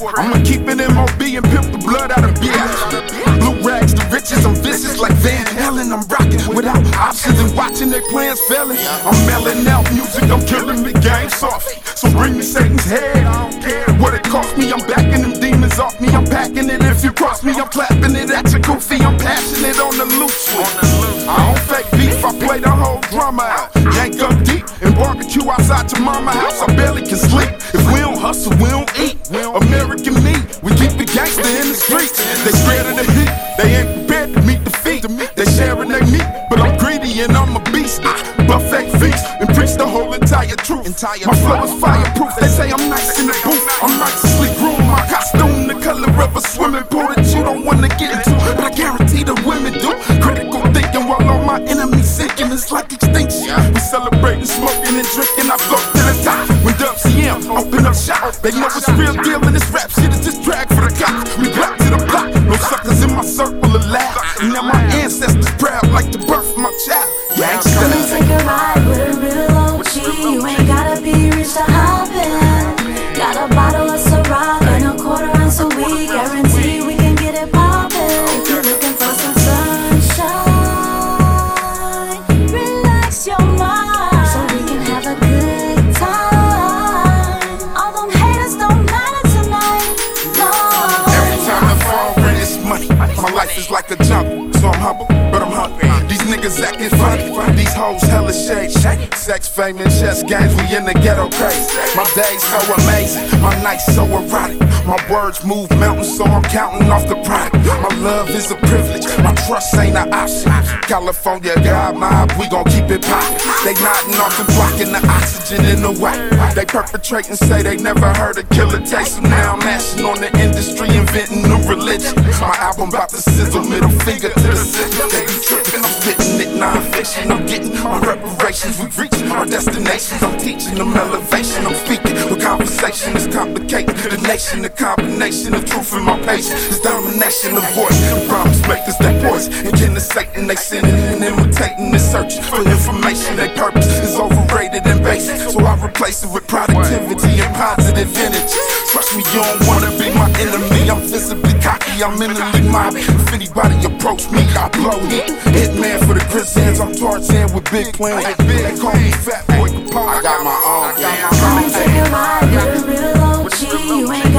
I'ma keep it MOB and pimp the blood out of bitch. Blue rags, the riches, I'm vicious like Van Halen. I'm rocking without options and watching their plans failing. I'm melting out music, I'm killing the game soft. So bring me Satan's head, I don't care what it cost me. I'm backing them demons off me, I'm packing it. If you cross me, I'm clapping it at your goofy. I'm passionate on the loose. I don't fake beef, I play the whole drama out. Yank up deep and barbecue outside your mama house. I barely can sleep. They scared of the heat, they ain't prepared to meet the feet. They sharing their meat, but I'm greedy and I'm a beast. I buffet feast and preach the whole entire truth. My flow is fireproof. They say I'm nice in the booth. I'm nicely groomed. My costume, the color of a swimming pool that you don't wanna get into, but I guarantee the women do. Critical thinking while all my enemies sinking, it's like extinction. We celebrating, smoking and drinking. I float to the top. When Dub CM open up shop, they know it's Is like a jungle, so I'm humble, but I'm hungry. These niggas acting funny, these hoes hella shade. Sex, fame, and chess games, we in the ghetto crazy. My days so amazing, my nights so erotic. My words move mountains, so I'm counting off the product. My love is a privilege, my trust ain't an option. California, God mob, we gon' keep it poppin'. They nodding off and blocking the oxygen in the way. They perpetrate and say they never heard a Killa Tay's. So now I'm mashing on the religion. My album about to sizzle, middle finger to the system. They be tripping, I'm spitting it non-fiction. I'm getting my reparations, we reaching our destinations. I'm teaching them elevation, I'm speaking with conversation is complicated. The nation, the combination of truth and my patience is domination of voice. The promise makers, they voice, and kin to Satan, they sinning and imitating and searching for information. Their purpose is overrated and basic, so replace it with productivity and positive energy. Trust me, you don't wanna be my enemy. I'm visibly cocky, I'm mentally mobbing. If anybody approach me, I blow heat. Hitman for the grizzlies, I'm Tarzan with big plans. They call me Fat Boy Capone. I got my own. Come and take a ride with a real OG. You ain't